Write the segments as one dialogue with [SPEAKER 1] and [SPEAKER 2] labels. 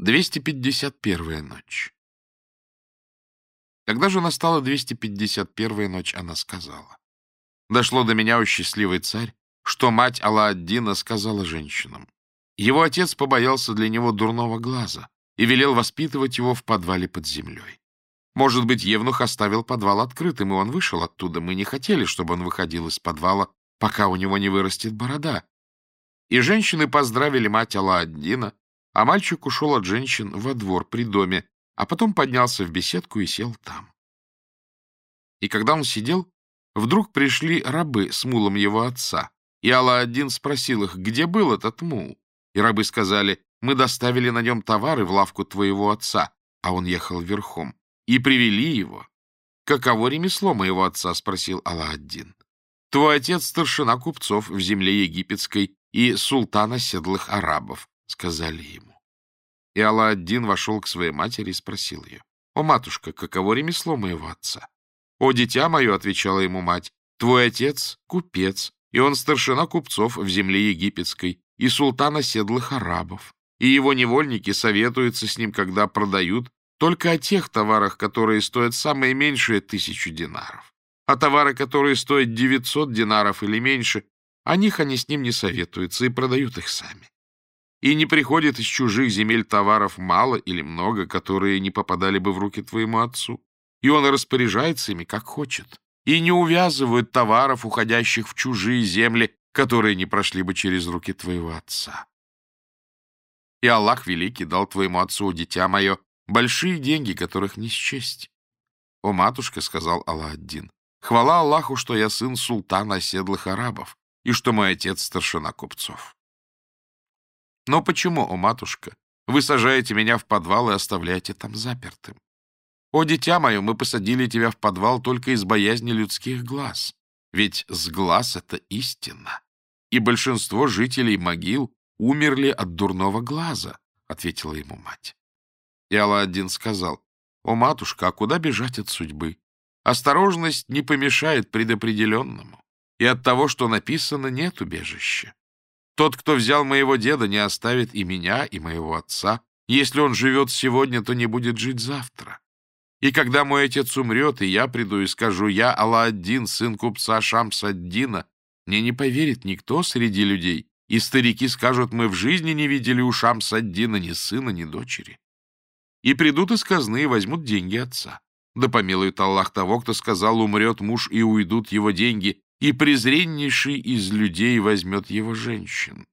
[SPEAKER 1] 251-я ночь. Когда же настала 251-я ночь, она сказала. Дошло до меня, о счастливый царь, что мать Алла-Аддина сказала женщинам. Его отец побоялся для него дурного глаза и велел воспитывать его в подвале под землей. Может быть, Евнух оставил подвал открытым, и он вышел оттуда. Мы не хотели, чтобы он выходил из подвала, пока у него не вырастет борода. И женщины поздравили мать Алла-Аддина а мальчик ушел от женщин во двор при доме, а потом поднялся в беседку и сел там. И когда он сидел, вдруг пришли рабы с мулом его отца, и Алла-один спросил их, где был этот мул. И рабы сказали, мы доставили на нем товары в лавку твоего отца, а он ехал верхом, и привели его. «Каково ремесло моего отца?» — спросил Алла-один. «Твой отец старшина купцов в земле египетской и султана седлых арабов», — сказали ему. И Алла-Аддин вошел к своей матери и спросил ее. «О, матушка, каково ремесло моего отца?» «О, дитя мое», — отвечала ему мать, — «твой отец — купец, и он старшина купцов в земле египетской, и султан оседлых арабов, и его невольники советуются с ним, когда продают, только о тех товарах, которые стоят самые меньшие тысячу динаров. А товары, которые стоят 900 динаров или меньше, о них они с ним не советуются и продают их сами и не приходит из чужих земель товаров мало или много, которые не попадали бы в руки твоему отцу, и он распоряжается ими как хочет, и не увязывают товаров, уходящих в чужие земли, которые не прошли бы через руки твоего отца. И Аллах Великий дал твоему отцу, дитя мое, большие деньги, которых не счесть. «О, матушка», — сказал Аллах-Аддин, — «хвала Аллаху, что я сын султана оседлых арабов и что мой отец старшина купцов». Но почему, о матушка, вы сажаете меня в подвал и оставляете там запертым? О, дитя мое, мы посадили тебя в подвал только из боязни людских глаз. Ведь с глаз это истина. И большинство жителей могил умерли от дурного глаза, — ответила ему мать. И Алладдин сказал, — О, матушка, а куда бежать от судьбы? Осторожность не помешает предопределенному, и от того, что написано, нет убежища. Тот, кто взял моего деда, не оставит и меня, и моего отца. Если он живет сегодня, то не будет жить завтра. И когда мой отец умрет, и я приду и скажу, я Алла-Аддин, сын купца Шамсаддина, мне не поверит никто среди людей, и старики скажут, мы в жизни не видели у Шамсаддина ни сына, ни дочери. И придут из казны и возьмут деньги отца. Да помилует Аллах того, кто сказал, умрет муж, и уйдут его деньги, и презреннейший из людей возьмет его женщин.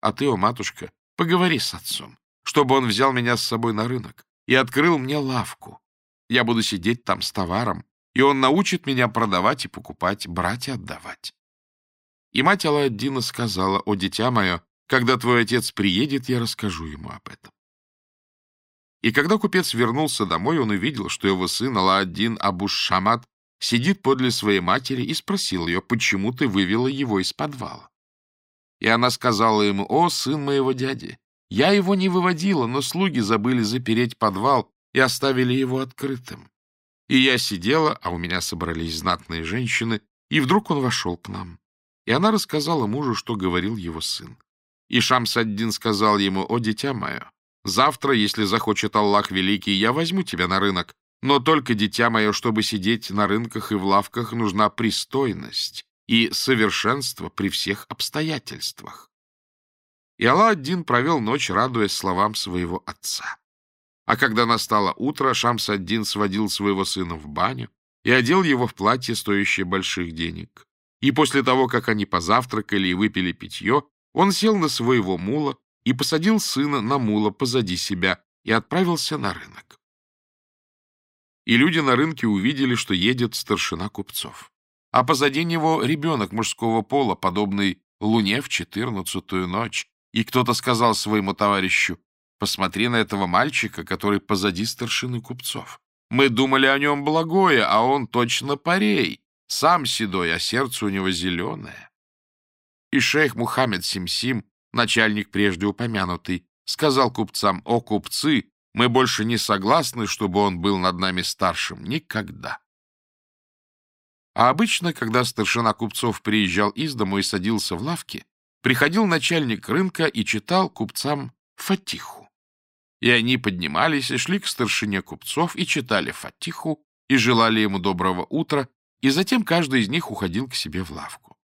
[SPEAKER 1] А ты, о матушка, поговори с отцом, чтобы он взял меня с собой на рынок и открыл мне лавку. Я буду сидеть там с товаром, и он научит меня продавать и покупать, брать и отдавать. И мать Алладдина сказала, «О, дитя мое, когда твой отец приедет, я расскажу ему об этом». И когда купец вернулся домой, он увидел, что его сын Алладдин Абуш-Шамат сидит подле своей матери и спросил ее, почему ты вывела его из подвала. И она сказала ему, «О, сын моего дяди, я его не выводила, но слуги забыли запереть подвал и оставили его открытым. И я сидела, а у меня собрались знатные женщины, и вдруг он вошел к нам. И она рассказала мужу, что говорил его сын. И Шамсаддин сказал ему, «О, дитя мое, завтра, если захочет Аллах Великий, я возьму тебя на рынок, но только, дитя мое, чтобы сидеть на рынках и в лавках, нужна пристойность и совершенство при всех обстоятельствах. И Алла-ад-Дин провел ночь, радуясь словам своего отца. А когда настало утро, Шамс-ад-Дин сводил своего сына в баню и одел его в платье, стоящее больших денег. И после того, как они позавтракали и выпили питье, он сел на своего мула и посадил сына на мула позади себя и отправился на рынок и люди на рынке увидели, что едет старшина купцов. А позади него ребенок мужского пола, подобный луне в четырнадцатую ночь. И кто-то сказал своему товарищу, «Посмотри на этого мальчика, который позади старшины купцов. Мы думали о нем благое, а он точно парей. Сам седой, а сердце у него зеленое». И шейх Мухаммед Симсим, начальник прежде упомянутый, сказал купцам, «О, купцы, мы больше не согласны, чтобы он был над нами старшим. Никогда. А обычно, когда старшина купцов приезжал из дому и садился в лавке, приходил начальник рынка и читал купцам фатиху. И они поднимались и шли к старшине купцов и читали фатиху, и желали ему доброго утра, и затем каждый из них уходил к себе в лавку.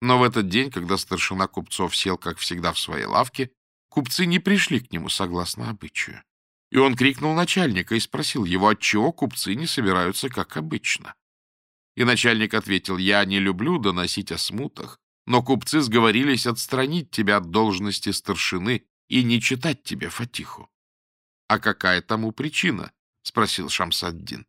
[SPEAKER 1] Но в этот день, когда старшина купцов сел, как всегда, в своей лавке, купцы не пришли к нему согласно обычаю. И он крикнул начальника и спросил его, отчего купцы не собираются, как обычно. И начальник ответил, «Я не люблю доносить о смутах, но купцы сговорились отстранить тебя от должности старшины и не читать тебе Фатиху». «А какая тому причина?» — спросил Шамсаддин.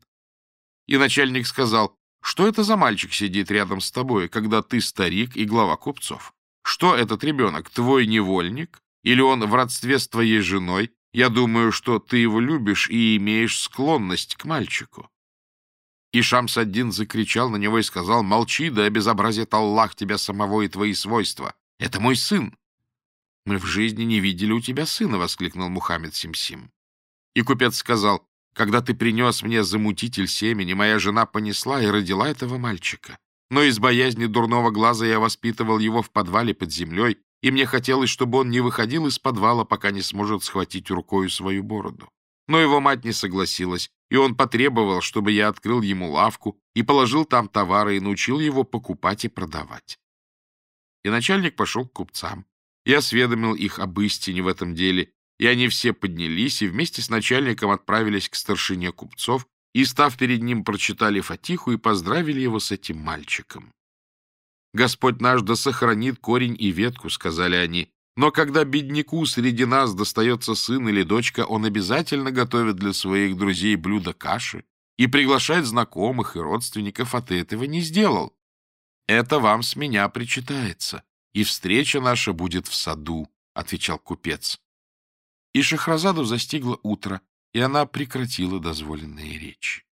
[SPEAKER 1] И начальник сказал, «Что это за мальчик сидит рядом с тобой, когда ты старик и глава купцов? Что этот ребенок, твой невольник? Или он в родстве с твоей женой? Я думаю, что ты его любишь и имеешь склонность к мальчику. И Шамс-один закричал на него и сказал, «Молчи, да обезобразит Аллах тебя самого и твои свойства. Это мой сын». «Мы в жизни не видели у тебя сына», — воскликнул Мухаммед Симсим. И купец сказал, «Когда ты принес мне замутитель семени, моя жена понесла и родила этого мальчика. Но из боязни дурного глаза я воспитывал его в подвале под землей, и мне хотелось, чтобы он не выходил из подвала, пока не сможет схватить рукою свою бороду. Но его мать не согласилась, и он потребовал, чтобы я открыл ему лавку и положил там товары и научил его покупать и продавать. И начальник пошел к купцам. Я осведомил их об истине в этом деле, и они все поднялись и вместе с начальником отправились к старшине купцов и, став перед ним, прочитали Фатиху и поздравили его с этим мальчиком. Господь наш да сохранит корень и ветку, — сказали они. Но когда бедняку среди нас достается сын или дочка, он обязательно готовит для своих друзей блюдо каши и приглашает знакомых и родственников, а ты этого не сделал. Это вам с меня причитается, и встреча наша будет в саду, — отвечал купец. И Шахразаду застигло утро, и она прекратила дозволенные речи.